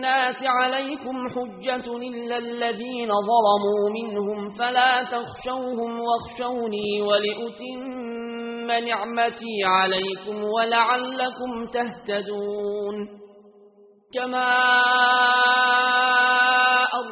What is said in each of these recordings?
للناس عليكم حجة إلا الذين ظلموا منهم فلا تخشوهم واخشوني ولأتم نعمتي عليكم ولعلكم تهتدون كما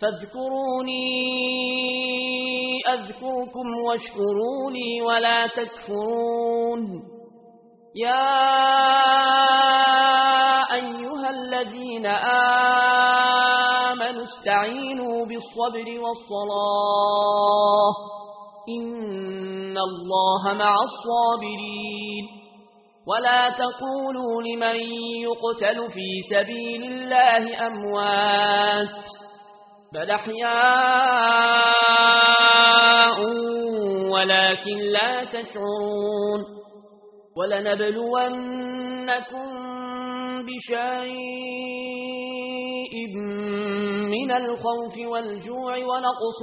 فاذكروني أذكركم واشكروني ولا تكفرون. يا أيها الذين آمنوا استعينوا بالصبر والصلاة. إن الله مع الصابرين. ولا تقولوا لمن يقتل في سبيل الله أموات. بل احياء ولكن لا تشعرون ولنبلونكم بشيء من الخوف والجوع ونقص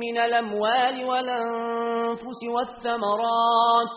من الأموال والأنفس والثمرات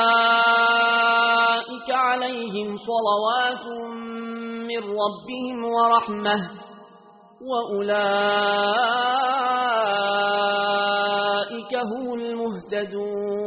صلوات من ربهم ورحمة وأولئك هم المهتدون.